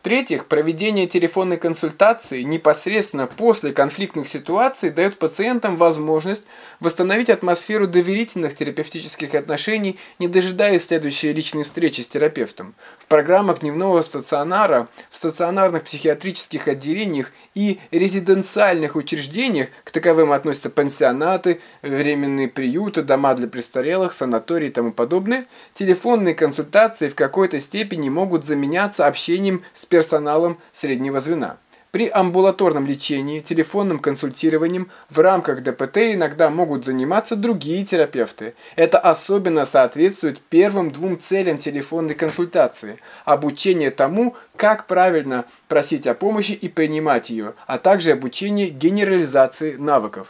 В-третьих, проведение телефонной консультации непосредственно после конфликтных ситуаций дает пациентам возможность восстановить атмосферу доверительных терапевтических отношений, не дожидаясь следующей личной встречи с терапевтом. В программах дневного стационара, в стационарных психиатрических отделениях и резиденциальных учреждениях, к таковым относятся пансионаты, временные приюты, дома для престарелых, санатории и тому подобное, телефонные консультации в какой-то степени могут заменяться общением с персоналом среднего звена. При амбулаторном лечении, телефонным консультированием в рамках ДПТ иногда могут заниматься другие терапевты. Это особенно соответствует первым двум целям телефонной консультации – обучение тому, как правильно просить о помощи и принимать ее, а также обучение генерализации навыков.